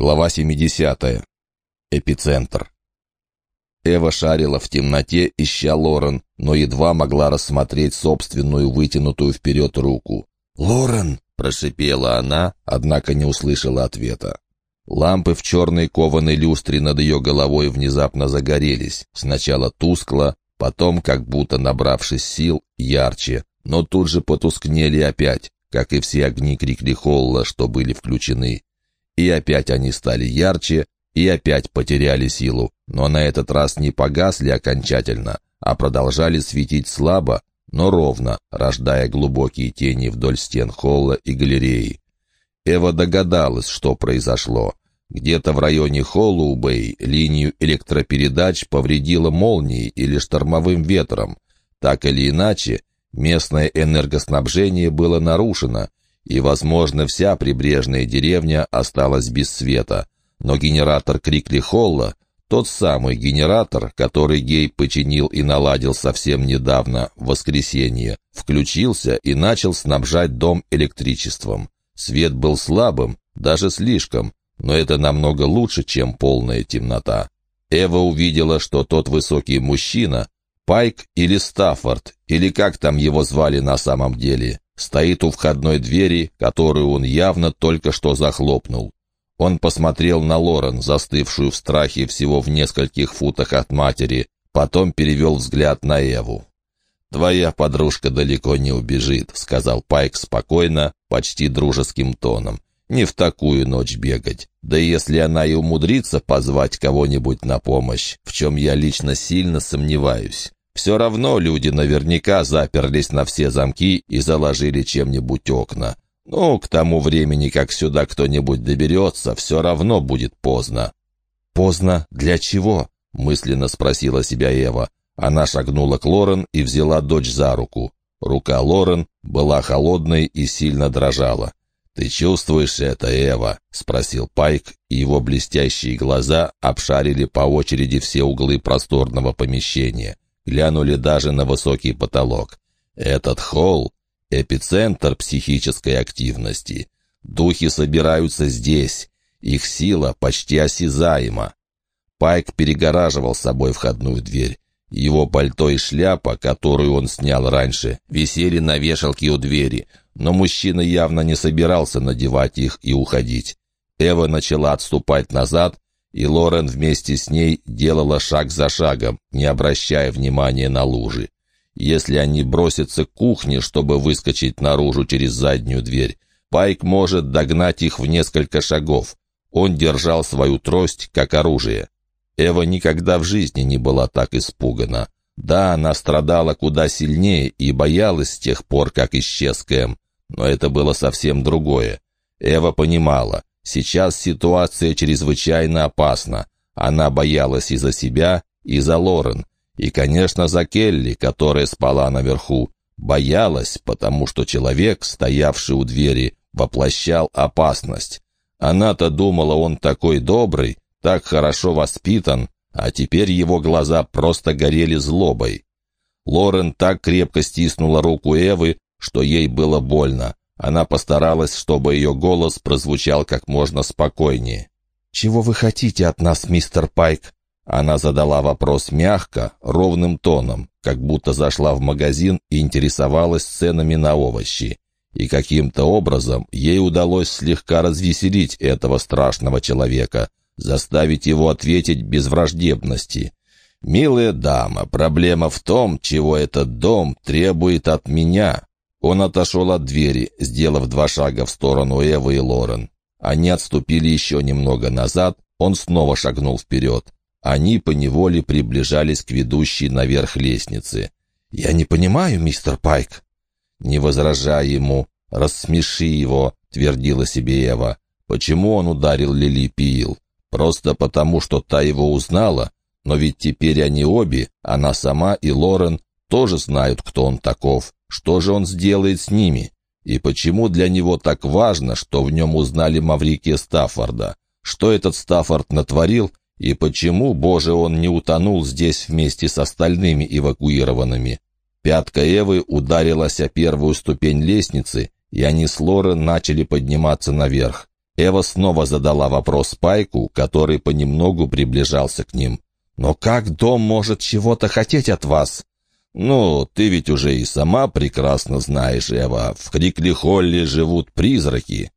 Глава 70. Эпицентр. Эва шарила в темноте, ища Лорен, но едва могла рассмотреть собственную вытянутую вперед руку. «Лорен!» — прошипела она, однако не услышала ответа. Лампы в черной кованой люстре над ее головой внезапно загорелись. Сначала тускло, потом, как будто набравшись сил, ярче, но тут же потускнели опять, как и все огни Крикли Холла, что были включены. И опять они стали ярче, и опять потеряли силу, но на этот раз не погасли окончательно, а продолжали светить слабо, но ровно, рождая глубокие тени вдоль стен холла и галереи. Эва догадалась, что произошло. Где-то в районе Холлоубэй линию электропередач повредило молнией или штормовым ветром. Так или иначе, местное энергоснабжение было нарушено, и, возможно, вся прибрежная деревня осталась без света. Но генератор Крикли-Холла, тот самый генератор, который Гей починил и наладил совсем недавно, в воскресенье, включился и начал снабжать дом электричеством. Свет был слабым, даже слишком, но это намного лучше, чем полная темнота. Эва увидела, что тот высокий мужчина, Пайк или Стаффорд, или как там его звали на самом деле, стоит у входной двери, которую он явно только что захлопнул. Он посмотрел на Лорен, застывшую в страхе всего в нескольких футах от матери, потом перевел взгляд на Эву. «Твоя подружка далеко не убежит», — сказал Пайк спокойно, почти дружеским тоном. «Не в такую ночь бегать. Да если она и умудрится позвать кого-нибудь на помощь, в чем я лично сильно сомневаюсь. Все равно люди наверняка заперлись на все замки и заложили чем-нибудь окна. Ну, к тому времени, как сюда кто-нибудь доберется, все равно будет поздно». «Поздно? Для чего?» — мысленно спросила себя Эва. Она шагнула к Лорен и взяла дочь за руку. Рука Лорен была холодной и сильно дрожала. «Ты чувствуешь это, Эва?» — спросил Пайк, и его блестящие глаза обшарили по очереди все углы просторного помещения глянули даже на высокий потолок. Этот холл — эпицентр психической активности. Духи собираются здесь, их сила почти осязаема. Пайк перегораживал собой входную дверь. Его пальто и шляпа, которую он снял раньше, висели на вешалке у двери, но мужчина явно не собирался надевать их и уходить. Эва начала отступать назад, и Лорен вместе с ней делала шаг за шагом, не обращая внимания на лужи. Если они бросятся к кухне, чтобы выскочить наружу через заднюю дверь, Пайк может догнать их в несколько шагов. Он держал свою трость как оружие. Эва никогда в жизни не была так испугана. Да, она страдала куда сильнее и боялась с тех пор, как исчез Кэм, но это было совсем другое. Эва понимала, Сейчас ситуация чрезвычайно опасна. Она боялась и за себя, и за Лорен, и, конечно, за Келли, которая спала наверху. Боялась, потому что человек, стоявший у двери, воплощал опасность. Она-то думала, он такой добрый, так хорошо воспитан, а теперь его глаза просто горели злобой. Лорен так крепко стиснула руку Эвы, что ей было больно. Она постаралась, чтобы ее голос прозвучал как можно спокойнее. «Чего вы хотите от нас, мистер Пайк?» Она задала вопрос мягко, ровным тоном, как будто зашла в магазин и интересовалась ценами на овощи. И каким-то образом ей удалось слегка развеселить этого страшного человека, заставить его ответить без враждебности. «Милая дама, проблема в том, чего этот дом требует от меня. Он отошел от двери, сделав два шага в сторону Эвы и Лорен. Они отступили еще немного назад, он снова шагнул вперед. Они поневоле приближались к ведущей наверх лестнице. «Я не понимаю, мистер Пайк». «Не возражай ему, рассмеши его», — твердила себе Эва. «Почему он ударил Лили Пиил? Просто потому, что та его узнала? Но ведь теперь они обе, она сама и Лорен, тоже знают, кто он таков. Что же он сделает с ними? И почему для него так важно, что в нем узнали Маврикия Стаффорда? Что этот Стаффорд натворил? И почему, боже, он не утонул здесь вместе с остальными эвакуированными? Пятка Эвы ударилась о первую ступень лестницы, и они с Лорен начали подниматься наверх. Эва снова задала вопрос Пайку, который понемногу приближался к ним. «Но как дом может чего-то хотеть от вас?» «Ну, ты ведь уже и сама прекрасно знаешь, Эва, в Крикли-Холле живут призраки».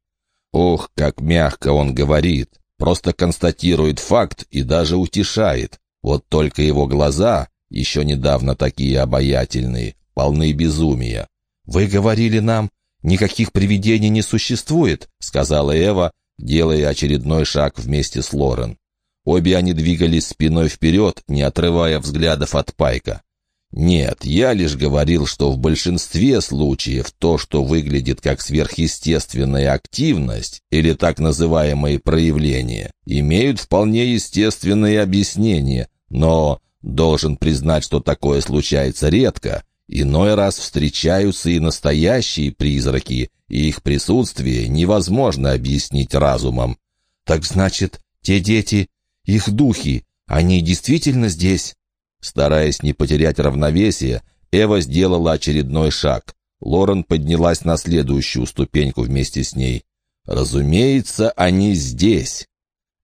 Ох, как мягко он говорит, просто констатирует факт и даже утешает. Вот только его глаза, еще недавно такие обаятельные, полны безумия. «Вы говорили нам, никаких привидений не существует», — сказала Эва, делая очередной шаг вместе с Лорен. Обе они двигались спиной вперед, не отрывая взглядов от Пайка. Нет, я лишь говорил, что в большинстве случаев то, что выглядит как сверхъестественная активность или так называемые проявления, имеют вполне естественные объяснения, но должен признать, что такое случается редко. Иной раз встречаются и настоящие призраки, и их присутствие невозможно объяснить разумом. Так значит, те дети, их духи, они действительно здесь? Стараясь не потерять равновесие, Эва сделала очередной шаг. Лорен поднялась на следующую ступеньку вместе с ней. «Разумеется, они здесь!»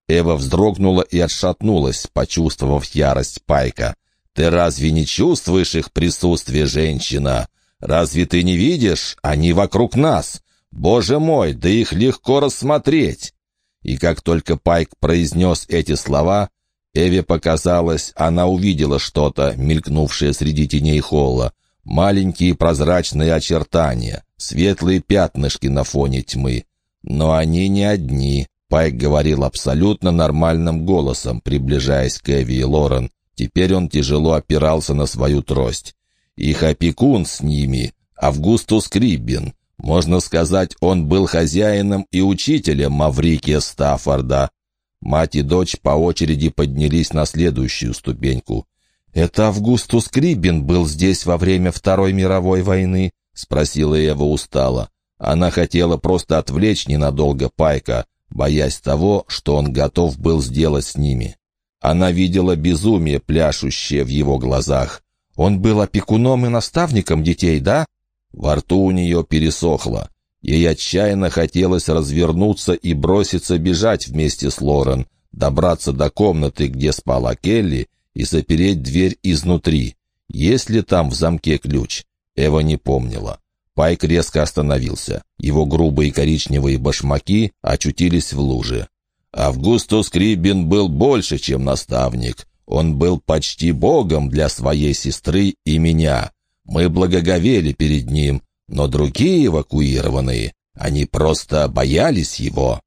Эва вздрогнула и отшатнулась, почувствовав ярость Пайка. «Ты разве не чувствуешь их присутствие, женщина? Разве ты не видишь? Они вокруг нас! Боже мой, да их легко рассмотреть!» И как только Пайк произнес эти слова, Эве показалось, она увидела что-то, мелькнувшее среди теней холла. Маленькие прозрачные очертания, светлые пятнышки на фоне тьмы. Но они не одни. Пайк говорил абсолютно нормальным голосом, приближаясь к Эви и Лорен. Теперь он тяжело опирался на свою трость. Их опекун с ними, Августус Криббин. Можно сказать, он был хозяином и учителем Маврикия Стаффорда. Мать и дочь по очереди поднялись на следующую ступеньку. «Это Августус Крибин был здесь во время Второй мировой войны?» — спросила Эва устало. Она хотела просто отвлечь ненадолго Пайка, боясь того, что он готов был сделать с ними. Она видела безумие, пляшущее в его глазах. «Он был опекуном и наставником детей, да?» Во рту у нее пересохло. Ей отчаянно хотелось развернуться и броситься бежать вместе с Лорен, добраться до комнаты, где спала Келли, и запереть дверь изнутри. Есть ли там в замке ключ? Эва не помнила. Пайк резко остановился. Его грубые коричневые башмаки очутились в луже. Августус Крибин был больше, чем наставник. Он был почти богом для своей сестры и меня. Мы благоговели перед ним, но другие эвакуированные, они просто боялись его.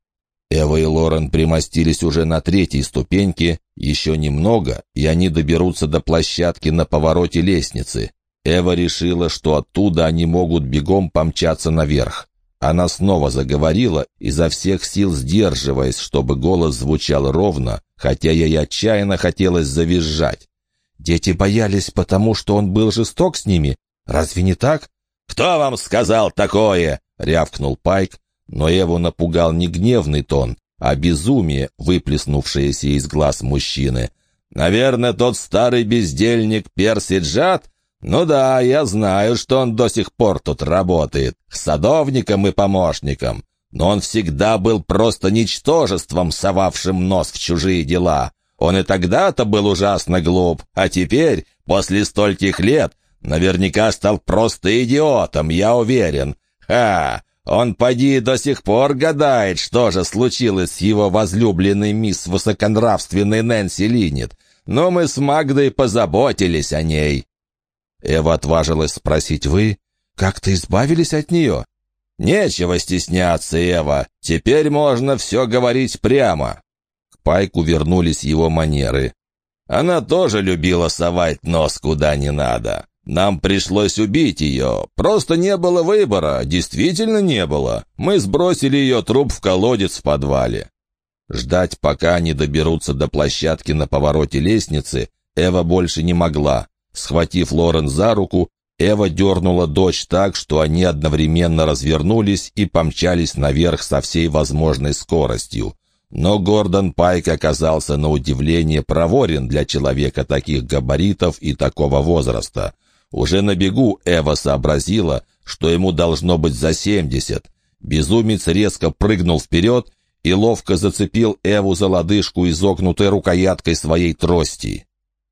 Эва и Лорен примостились уже на третьей ступеньке, еще немного, и они доберутся до площадки на повороте лестницы. Эва решила, что оттуда они могут бегом помчаться наверх. Она снова заговорила, изо всех сил сдерживаясь, чтобы голос звучал ровно, хотя ей отчаянно хотелось завизжать. «Дети боялись, потому что он был жесток с ними. Разве не так? «Кто вам сказал такое?» — рявкнул Пайк, но Эву напугал не гневный тон, а безумие, выплеснувшееся из глаз мужчины. «Наверное, тот старый бездельник Перси Джад? Ну да, я знаю, что он до сих пор тут работает, садовником и помощником, но он всегда был просто ничтожеством, совавшим нос в чужие дела. Он и тогда-то был ужасно глуп, а теперь, после стольких лет, Наверняка стал просто идиотом, я уверен. Ха! Он поди до сих пор гадает, что же случилось с его возлюбленной мисс высоконравственной Нэнси Линнет. Но мы с Магдой позаботились о ней». Эва отважилась спросить, «Вы как-то избавились от нее?» «Нечего стесняться, Эва. Теперь можно все говорить прямо». К Пайку вернулись его манеры. Она тоже любила совать нос куда не надо. Нам пришлось убить ее. Просто не было выбора, действительно не было. Мы сбросили ее труп в колодец в подвале. Ждать, пока они доберутся до площадки на повороте лестницы, Эва больше не могла. Схватив Лорен за руку, Эва дернула дочь так, что они одновременно развернулись и помчались наверх со всей возможной скоростью. Но Гордон Пайк оказался на удивление проворен для человека таких габаритов и такого возраста. Уже на бегу Эва сообразила, что ему должно быть за семьдесят. Безумец резко прыгнул вперед и ловко зацепил Эву за лодыжку изогнутой рукояткой своей трости.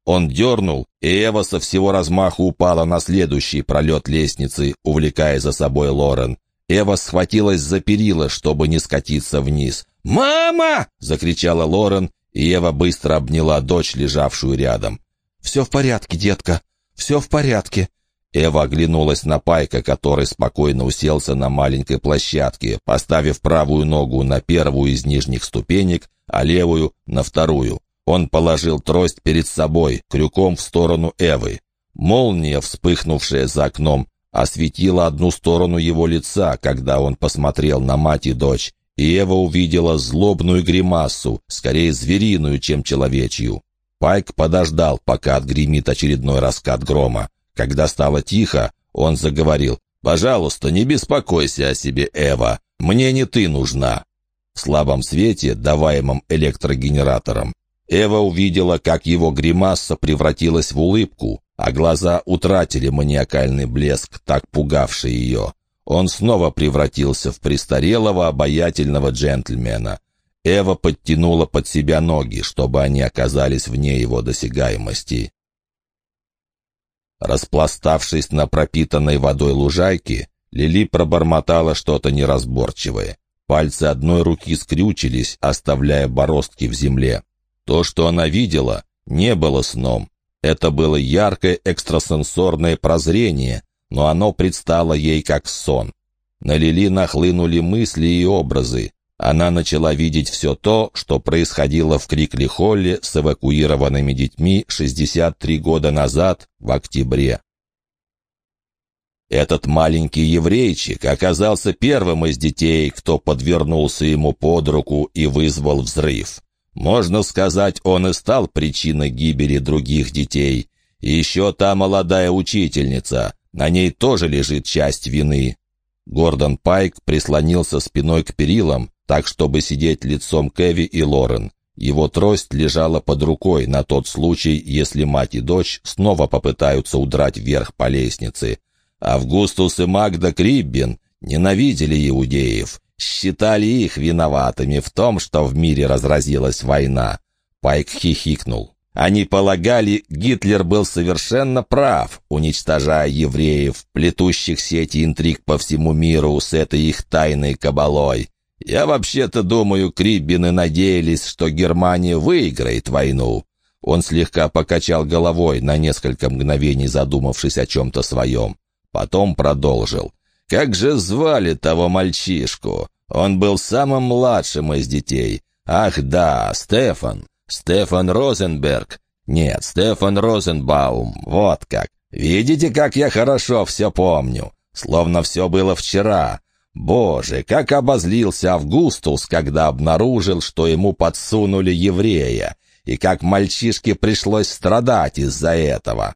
Он дернул, и Эва со всего размаху упала на следующий пролет лестницы, увлекая за собой Лорен. Эва схватилась за перила, чтобы не скатиться вниз. «Мама!» — закричала Лорен, и Ева быстро обняла дочь, лежавшую рядом. «Все в порядке, детка, все в порядке». Эва оглянулась на Пайка, который спокойно уселся на маленькой площадке, поставив правую ногу на первую из нижних ступенек, а левую — на вторую. Он положил трость перед собой, крюком в сторону Эвы. Молния, вспыхнувшая за окном, осветила одну сторону его лица, когда он посмотрел на мать и дочь, и Эва увидела злобную гримасу, скорее звериную, чем человечью. Пайк подождал, пока отгремит очередной раскат грома. Когда стало тихо, он заговорил. «Пожалуйста, не беспокойся о себе, Эва. Мне не ты нужна». В слабом свете, даваемом электрогенератором, Эва увидела, как его гримаса превратилась в улыбку, а глаза утратили маниакальный блеск, так пугавший ее. Он снова превратился в престарелого обаятельного джентльмена. Эва подтянула под себя ноги, чтобы они оказались вне его досягаемости. Распластавшись на пропитанной водой лужайке, Лили пробормотала что-то неразборчивое. Пальцы одной руки скрючились, оставляя бороздки в земле. То, что она видела, не было сном. Это было яркое экстрасенсорное прозрение, но оно предстало ей как сон. На Лили нахлынули мысли и образы. Она начала видеть все то, что происходило в Крикли-Холле с эвакуированными детьми 63 года назад, в октябре. Этот маленький еврейчик оказался первым из детей, кто подвернулся ему под руку и вызвал взрыв. Можно сказать, он и стал причиной гибели других детей. И еще та молодая учительница, на ней тоже лежит часть вины. Гордон Пайк прислонился спиной к перилам, так, чтобы сидеть лицом к Эви и Лорен. Его трость лежала под рукой на тот случай, если мать и дочь снова попытаются удрать вверх по лестнице. Августус и Магда Криббин ненавидели иудеев считали их виноватыми в том, что в мире разразилась война. Пайк хихикнул. Они полагали, Гитлер был совершенно прав, уничтожая евреев, плетущих сети интриг по всему миру с этой их тайной кабалой. Я вообще-то думаю, Криббины надеялись, что Германия выиграет войну. Он слегка покачал головой, на несколько мгновений задумавшись о чем-то своем. Потом продолжил. Как же звали того мальчишку? Он был самым младшим из детей. Ах да, Стефан. Стефан Розенберг. Нет, Стефан Розенбаум. Вот как. Видите, как я хорошо все помню? Словно все было вчера. Боже, как обозлился Августус, когда обнаружил, что ему подсунули еврея, и как мальчишке пришлось страдать из-за этого.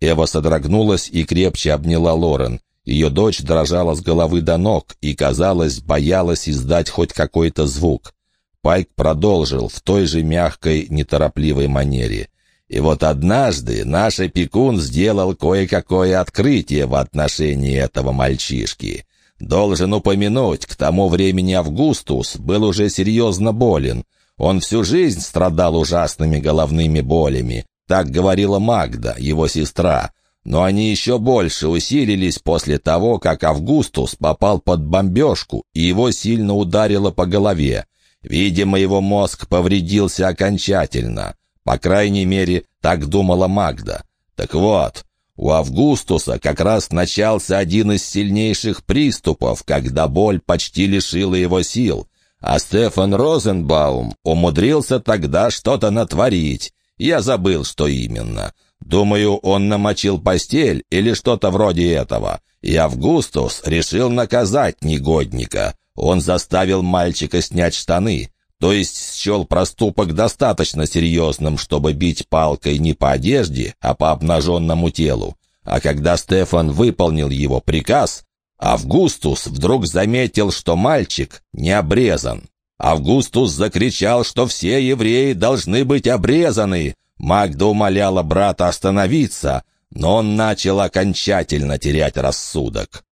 Эва содрогнулась и крепче обняла Лорен. Ее дочь дрожала с головы до ног и, казалось, боялась издать хоть какой-то звук. Пайк продолжил в той же мягкой, неторопливой манере. И вот однажды наш опекун сделал кое-какое открытие в отношении этого мальчишки. Должен упомянуть, к тому времени Августус был уже серьезно болен. Он всю жизнь страдал ужасными головными болями. Так говорила Магда, его сестра но они еще больше усилились после того, как Августус попал под бомбежку, и его сильно ударило по голове. Видимо, его мозг повредился окончательно. По крайней мере, так думала Магда. Так вот, у Августуса как раз начался один из сильнейших приступов, когда боль почти лишила его сил. А Стефан Розенбаум умудрился тогда что-то натворить. Я забыл, что именно. Думаю, он намочил постель или что-то вроде этого. И Августус решил наказать негодника. Он заставил мальчика снять штаны, то есть счел проступок достаточно серьезным, чтобы бить палкой не по одежде, а по обнаженному телу. А когда Стефан выполнил его приказ, Августус вдруг заметил, что мальчик не обрезан. Августус закричал, что все евреи должны быть обрезаны, Магда умоляла брата остановиться, но он начал окончательно терять рассудок.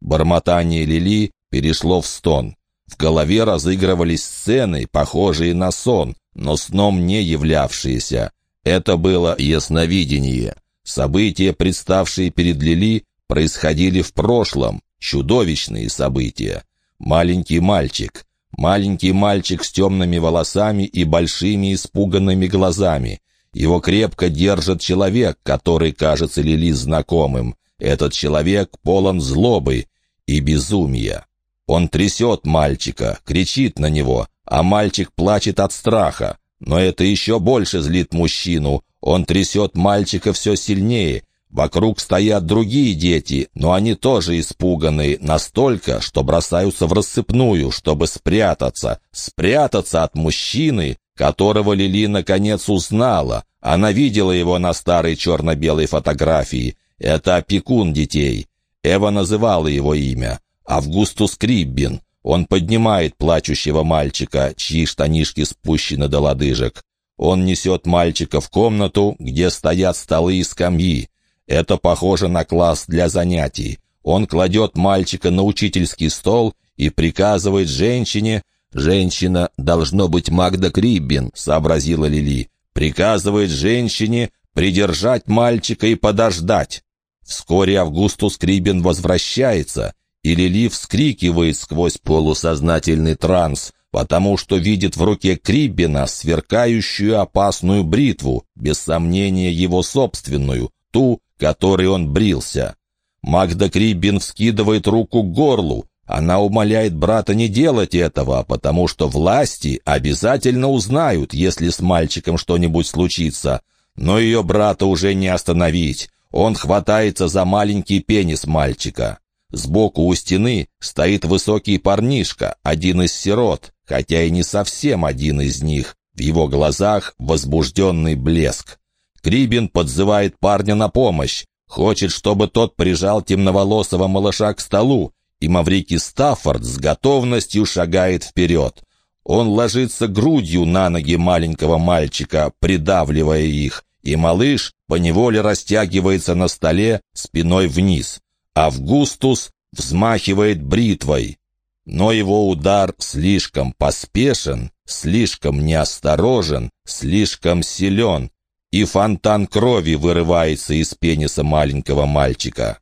Бормотание Лили перешло в стон. В голове разыгрывались сцены, похожие на сон, но сном не являвшиеся. Это было ясновидение. События, представшие перед Лили, происходили в прошлом, чудовищные события. Маленький мальчик, маленький мальчик с темными волосами и большими испуганными глазами. Его крепко держит человек, который кажется Лили знакомым. Этот человек полон злобы и безумия. Он трясет мальчика, кричит на него, а мальчик плачет от страха. Но это еще больше злит мужчину. Он трясет мальчика все сильнее. Вокруг стоят другие дети, но они тоже испуганы настолько, что бросаются в рассыпную, чтобы спрятаться. Спрятаться от мужчины, которого Лили наконец узнала. Она видела его на старой черно-белой фотографии. Это опекун детей. Эва называла его имя. Августус Криббин. Он поднимает плачущего мальчика, чьи штанишки спущены до лодыжек. Он несет мальчика в комнату, где стоят столы и скамьи. Это похоже на класс для занятий. Он кладет мальчика на учительский стол и приказывает женщине, «Женщина должно быть Магда Криббин», — сообразила Лили, приказывает женщине придержать мальчика и подождать. Вскоре Августус Криббин возвращается — и Лили вскрикивает сквозь полусознательный транс, потому что видит в руке Криббина сверкающую опасную бритву, без сомнения его собственную, ту, которой он брился. Магда Криббин вскидывает руку к горлу. Она умоляет брата не делать этого, потому что власти обязательно узнают, если с мальчиком что-нибудь случится. Но ее брата уже не остановить. Он хватается за маленький пенис мальчика. Сбоку у стены стоит высокий парнишка, один из сирот, хотя и не совсем один из них. В его глазах возбужденный блеск. Крибин подзывает парня на помощь, хочет, чтобы тот прижал темноволосого малыша к столу, и Маврикий Стаффорд с готовностью шагает вперед. Он ложится грудью на ноги маленького мальчика, придавливая их, и малыш поневоле растягивается на столе спиной вниз. Августус взмахивает бритвой, но его удар слишком поспешен, слишком неосторожен, слишком силен, и фонтан крови вырывается из пениса маленького мальчика.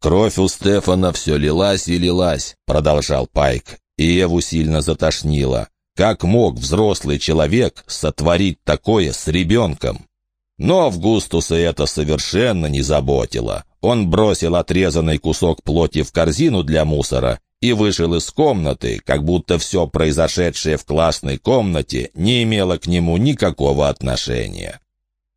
«Кровь у Стефана все лилась и лилась», — продолжал Пайк, и Еву сильно затошнило. Как мог взрослый человек сотворить такое с ребенком? Но Августуса это совершенно не заботило. Он бросил отрезанный кусок плоти в корзину для мусора и вышел из комнаты, как будто все произошедшее в классной комнате не имело к нему никакого отношения.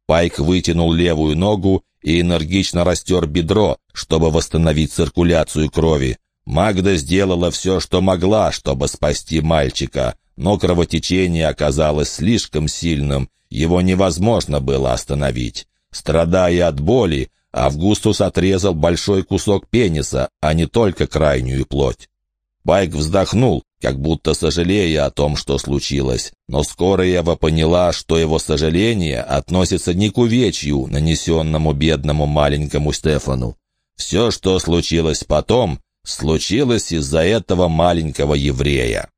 Пайк вытянул левую ногу и энергично растер бедро, чтобы восстановить циркуляцию крови. Магда сделала все, что могла, чтобы спасти мальчика, но кровотечение оказалось слишком сильным, его невозможно было остановить. Страдая от боли, Августус отрезал большой кусок пениса, а не только крайнюю плоть. Байк вздохнул, как будто сожалея о том, что случилось, но скоро Ева поняла, что его сожаление относится не к увечью, нанесенному бедному маленькому Стефану. Все, что случилось потом, случилось из-за этого маленького еврея.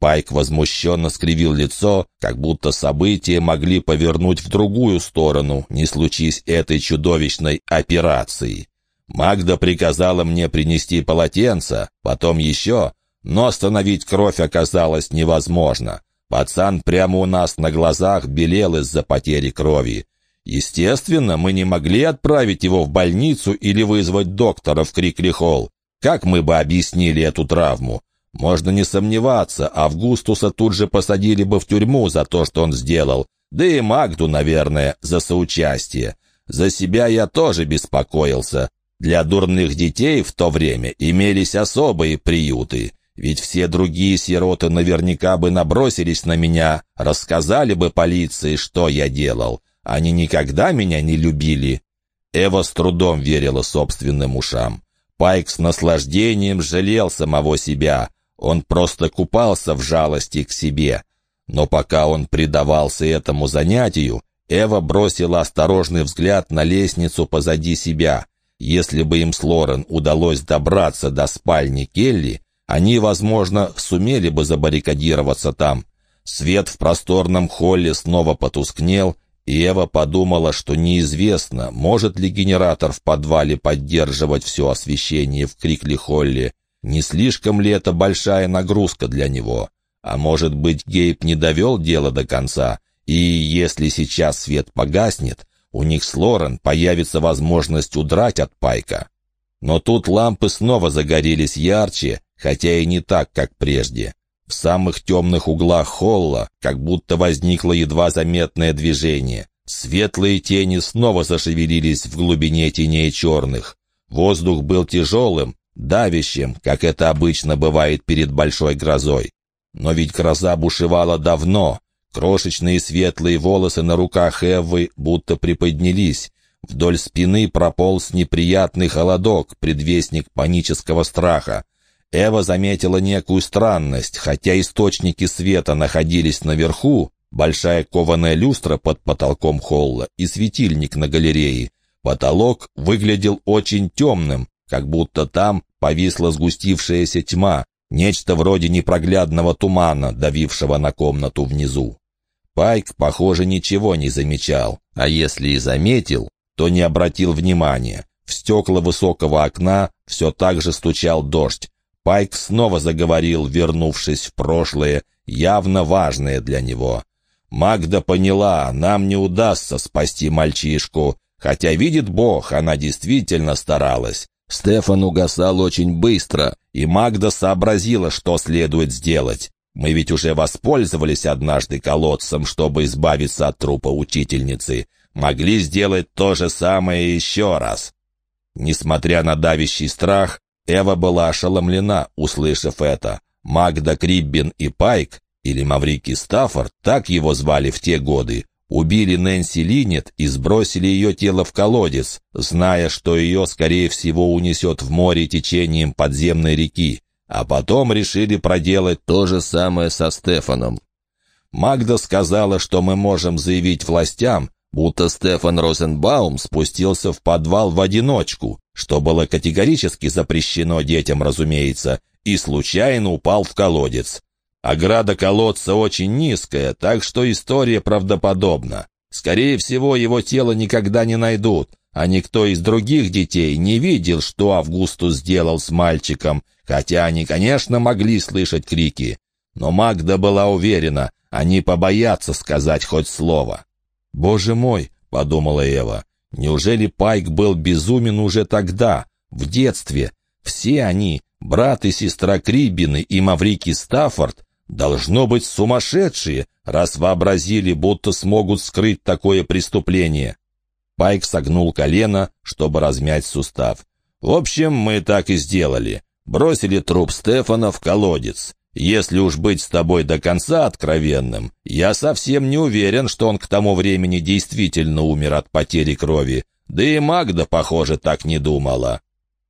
Пайк возмущенно скривил лицо, как будто события могли повернуть в другую сторону, не случись этой чудовищной операции. Магда приказала мне принести полотенце, потом еще, но остановить кровь оказалось невозможно. Пацан прямо у нас на глазах белел из-за потери крови. Естественно, мы не могли отправить его в больницу или вызвать доктора в Крикли-Холл. Как мы бы объяснили эту травму? Можно не сомневаться, Августуса тут же посадили бы в тюрьму за то, что он сделал, да и Магду, наверное, за соучастие. За себя я тоже беспокоился. Для дурных детей в то время имелись особые приюты, ведь все другие сироты наверняка бы набросились на меня, рассказали бы полиции, что я делал. Они никогда меня не любили. Эва с трудом верила собственным ушам. Пайк с наслаждением жалел самого себя. Он просто купался в жалости к себе. Но пока он предавался этому занятию, Эва бросила осторожный взгляд на лестницу позади себя. Если бы им с Лорен удалось добраться до спальни Келли, они, возможно, сумели бы забаррикадироваться там. Свет в просторном холле снова потускнел, и Эва подумала, что неизвестно, может ли генератор в подвале поддерживать все освещение в Крикли-холле, не слишком ли это большая нагрузка для него. А может быть, Гейб не довел дело до конца, и если сейчас свет погаснет, у них с Лорен появится возможность удрать от Пайка. Но тут лампы снова загорелись ярче, хотя и не так, как прежде. В самых темных углах холла как будто возникло едва заметное движение. Светлые тени снова зашевелились в глубине теней черных. Воздух был тяжелым, давящим, как это обычно бывает перед большой грозой. Но ведь гроза бушевала давно. Крошечные светлые волосы на руках Эвы будто приподнялись. Вдоль спины прополз неприятный холодок, предвестник панического страха. Эва заметила некую странность, хотя источники света находились наверху, большая кованая люстра под потолком холла и светильник на галерее. Потолок выглядел очень темным, как будто там повисла сгустившаяся тьма, нечто вроде непроглядного тумана, давившего на комнату внизу. Пайк, похоже, ничего не замечал, а если и заметил, то не обратил внимания. В стекла высокого окна все так же стучал дождь, Пайк снова заговорил, вернувшись в прошлое, явно важное для него. «Магда поняла, нам не удастся спасти мальчишку, хотя, видит Бог, она действительно старалась. Стефан угасал очень быстро, и Магда сообразила, что следует сделать. Мы ведь уже воспользовались однажды колодцем, чтобы избавиться от трупа учительницы. Могли сделать то же самое еще раз». Несмотря на давящий страх, Эва была ошеломлена, услышав это. Магда Криббин и Пайк, или Маврики Стаффорд, так его звали в те годы, убили Нэнси Линет и сбросили ее тело в колодец, зная, что ее, скорее всего, унесет в море течением подземной реки, а потом решили проделать то же самое со Стефаном. Магда сказала, что мы можем заявить властям, будто Стефан Розенбаум спустился в подвал в одиночку, что было категорически запрещено детям, разумеется, и случайно упал в колодец. Ограда колодца очень низкая, так что история правдоподобна. Скорее всего, его тело никогда не найдут, а никто из других детей не видел, что Августус сделал с мальчиком, хотя они, конечно, могли слышать крики. Но Магда была уверена, они побоятся сказать хоть слово. «Боже мой!» — подумала Эва. Неужели Пайк был безумен уже тогда, в детстве? Все они, брат и сестра Крибины и Маврики Стаффорд, должно быть сумасшедшие, раз вообразили, будто смогут скрыть такое преступление. Пайк согнул колено, чтобы размять сустав. В общем, мы так и сделали. Бросили труп Стефана в колодец. Если уж быть с тобой до конца откровенным, я совсем не уверен, что он к тому времени действительно умер от потери крови. Да и Магда, похоже, так не думала.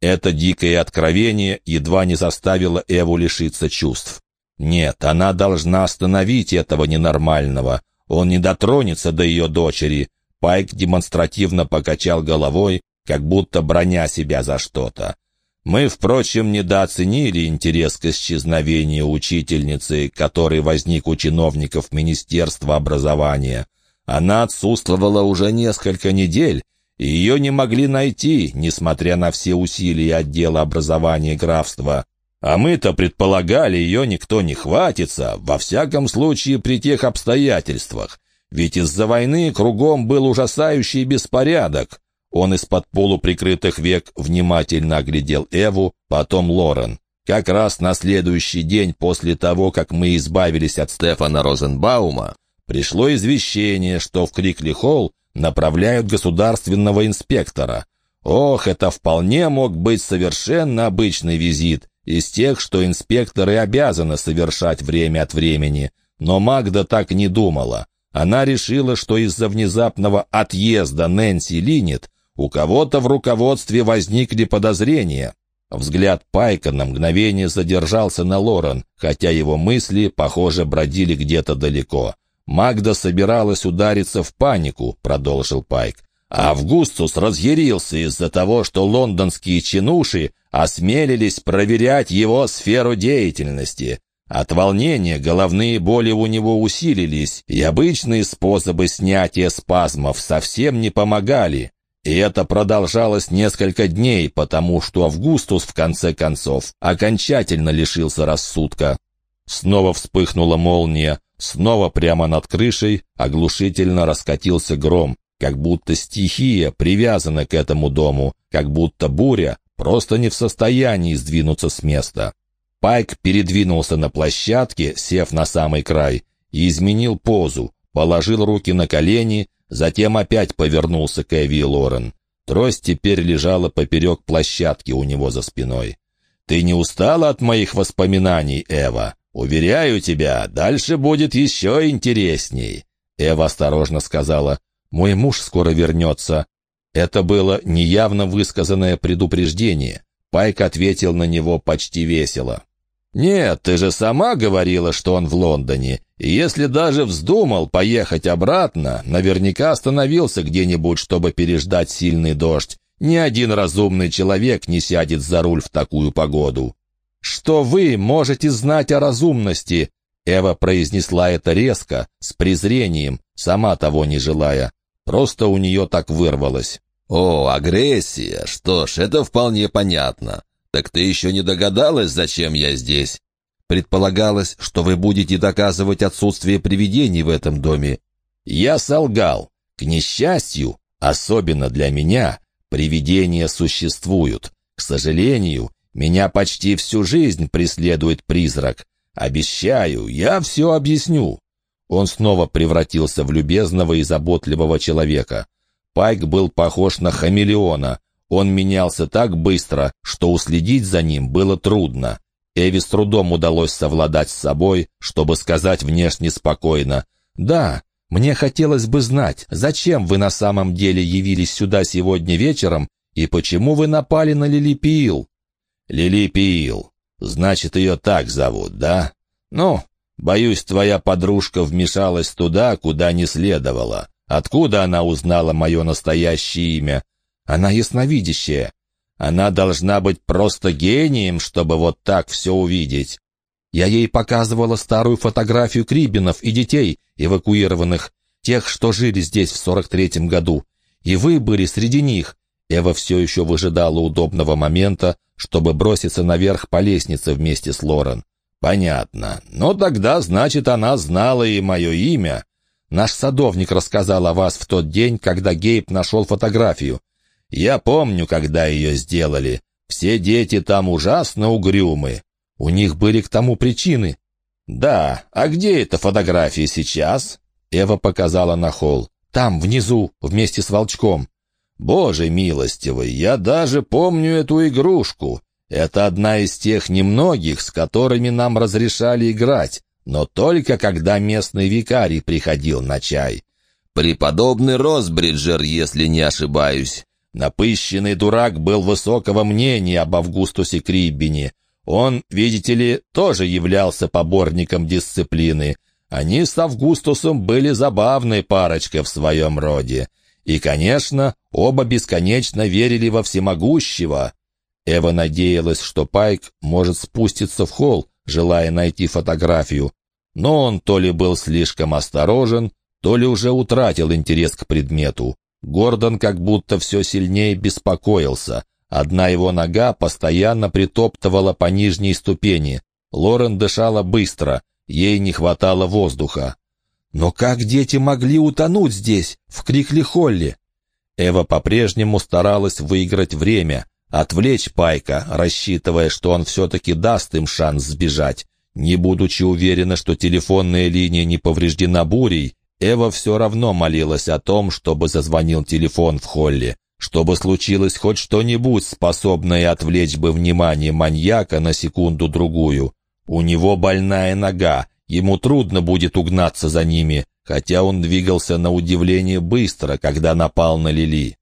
Это дикое откровение едва не заставило Эву лишиться чувств. Нет, она должна остановить этого ненормального. Он не дотронется до ее дочери. Пайк демонстративно покачал головой, как будто броня себя за что-то. Мы, впрочем, недооценили интерес к исчезновению учительницы, который возник у чиновников Министерства образования. Она отсутствовала уже несколько недель, и ее не могли найти, несмотря на все усилия отдела образования графства. А мы-то предполагали, ее никто не хватится, во всяком случае при тех обстоятельствах. Ведь из-за войны кругом был ужасающий беспорядок. Он из-под полуприкрытых век внимательно оглядел Эву, потом Лорен. Как раз на следующий день после того, как мы избавились от Стефана Розенбаума, пришло извещение, что в Крикли-Холл направляют государственного инспектора. Ох, это вполне мог быть совершенно обычный визит, из тех, что инспекторы обязаны совершать время от времени. Но Магда так не думала. Она решила, что из-за внезапного отъезда Нэнси Линет у кого-то в руководстве возникли подозрения. Взгляд Пайка на мгновение задержался на Лорен, хотя его мысли, похоже, бродили где-то далеко. «Магда собиралась удариться в панику», — продолжил Пайк. А Августус разъярился из-за того, что лондонские чинуши осмелились проверять его сферу деятельности. От волнения головные боли у него усилились, и обычные способы снятия спазмов совсем не помогали. И это продолжалось несколько дней, потому что Августус, в конце концов, окончательно лишился рассудка. Снова вспыхнула молния, снова прямо над крышей оглушительно раскатился гром, как будто стихия привязана к этому дому, как будто буря просто не в состоянии сдвинуться с места. Пайк передвинулся на площадке, сев на самый край, и изменил позу, положил руки на колени, затем опять повернулся к Эви и Лорен. Трость теперь лежала поперек площадки у него за спиной. «Ты не устала от моих воспоминаний, Эва? Уверяю тебя, дальше будет еще интересней». Эва осторожно сказала, «Мой муж скоро вернется». Это было неявно высказанное предупреждение. Пайк ответил на него почти весело. «Нет, ты же сама говорила, что он в Лондоне, и если даже вздумал поехать обратно, наверняка остановился где-нибудь, чтобы переждать сильный дождь. Ни один разумный человек не сядет за руль в такую погоду». «Что вы можете знать о разумности?» Эва произнесла это резко, с презрением, сама того не желая. Просто у нее так вырвалось. «О, агрессия! Что ж, это вполне понятно. «Так ты еще не догадалась, зачем я здесь?» «Предполагалось, что вы будете доказывать отсутствие привидений в этом доме». «Я солгал. К несчастью, особенно для меня, привидения существуют. К сожалению, меня почти всю жизнь преследует призрак. Обещаю, я все объясню». Он снова превратился в любезного и заботливого человека. Пайк был похож на хамелеона, он менялся так быстро, что уследить за ним было трудно. Эви с трудом удалось совладать с собой, чтобы сказать внешне спокойно. «Да, мне хотелось бы знать, зачем вы на самом деле явились сюда сегодня вечером и почему вы напали на Лилипиил?» «Лилипиил. Значит, ее так зовут, да? Ну, боюсь, твоя подружка вмешалась туда, куда не следовало. Откуда она узнала мое настоящее имя? Она ясновидящая. Она должна быть просто гением, чтобы вот так все увидеть. Я ей показывала старую фотографию Крибинов и детей, эвакуированных, тех, что жили здесь в 43-м году. И вы были среди них. Эва все еще выжидала удобного момента, чтобы броситься наверх по лестнице вместе с Лорен. «Понятно. Но тогда, значит, она знала и мое имя. Наш садовник рассказал о вас в тот день, когда Гейб нашел фотографию. Я помню, когда ее сделали. Все дети там ужасно угрюмы. У них были к тому причины. Да, а где эта фотография сейчас? Эва показала на холл. Там, внизу, вместе с волчком. Боже милостивый, я даже помню эту игрушку. Это одна из тех немногих, с которыми нам разрешали играть, но только когда местный викарий приходил на чай. Преподобный Росбриджер, если не ошибаюсь. Напыщенный дурак был высокого мнения об Августусе Криббине. Он, видите ли, тоже являлся поборником дисциплины. Они с Августусом были забавной парочкой в своем роде. И, конечно, оба бесконечно верили во всемогущего. Эва надеялась, что Пайк может спуститься в холл, желая найти фотографию. Но он то ли был слишком осторожен, то ли уже утратил интерес к предмету. Гордон как будто все сильнее беспокоился. Одна его нога постоянно притоптывала по нижней ступени. Лорен дышала быстро, ей не хватало воздуха. «Но как дети могли утонуть здесь, в Крикли-Холле?» Эва по-прежнему старалась выиграть время, отвлечь Пайка, рассчитывая, что он все-таки даст им шанс сбежать. Не будучи уверена, что телефонная линия не повреждена бурей, Эва все равно молилась о том, чтобы зазвонил телефон в холле, чтобы случилось хоть что-нибудь, способное отвлечь бы внимание маньяка на секунду-другую. У него больная нога, ему трудно будет угнаться за ними, хотя он двигался на удивление быстро, когда напал на Лили.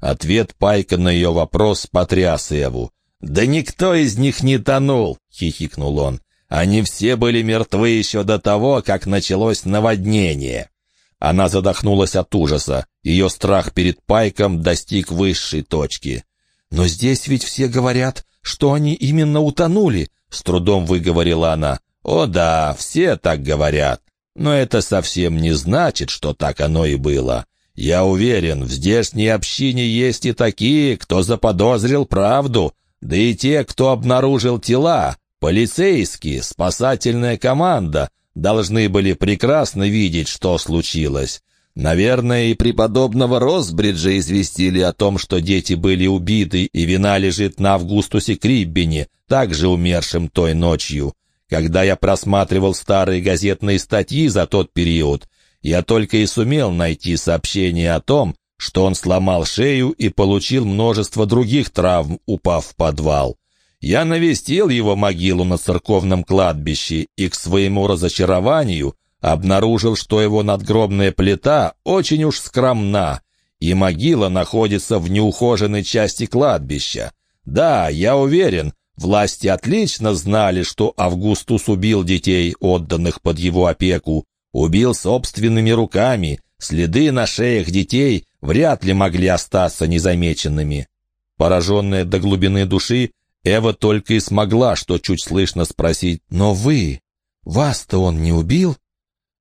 Ответ Пайка на ее вопрос потряс Эву. «Да никто из них не тонул!» — хихикнул он. «Они все были мертвы еще до того, как началось наводнение!» Она задохнулась от ужаса. Ее страх перед Пайком достиг высшей точки. «Но здесь ведь все говорят, что они именно утонули?» — с трудом выговорила она. «О да, все так говорят. Но это совсем не значит, что так оно и было. Я уверен, в здешней общине есть и такие, кто заподозрил правду, да и те, кто обнаружил тела, полицейские, спасательная команда, должны были прекрасно видеть, что случилось. Наверное, и преподобного Росбриджа известили о том, что дети были убиты, и вина лежит на Августусе Криббине, также умершим той ночью. Когда я просматривал старые газетные статьи за тот период, я только и сумел найти сообщение о том, что он сломал шею и получил множество других травм, упав в подвал. Я навестил его могилу на церковном кладбище и к своему разочарованию обнаружил, что его надгробная плита очень уж скромна, и могила находится в неухоженной части кладбища. Да, я уверен, Власти отлично знали, что Августус убил детей, отданных под его опеку, убил собственными руками, следы на шеях детей вряд ли могли остаться незамеченными. Пораженная до глубины души, Эва только и смогла, что чуть слышно спросить, «Но вы, вас-то он не убил?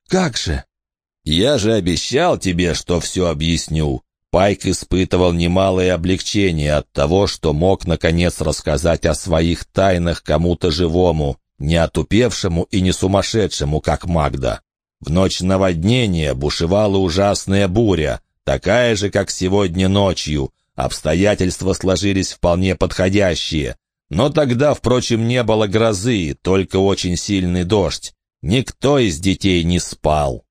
Как же?» «Я же обещал тебе, что все объясню. Пайк испытывал немалое облегчение от того, что мог наконец рассказать о своих тайнах кому-то живому, не отупевшему и не сумасшедшему, как Магда. В ночь наводнения бушевала ужасная буря, такая же, как сегодня ночью. Обстоятельства сложились вполне подходящие. Но тогда, впрочем, не было грозы, только очень сильный дождь. Никто из детей не спал.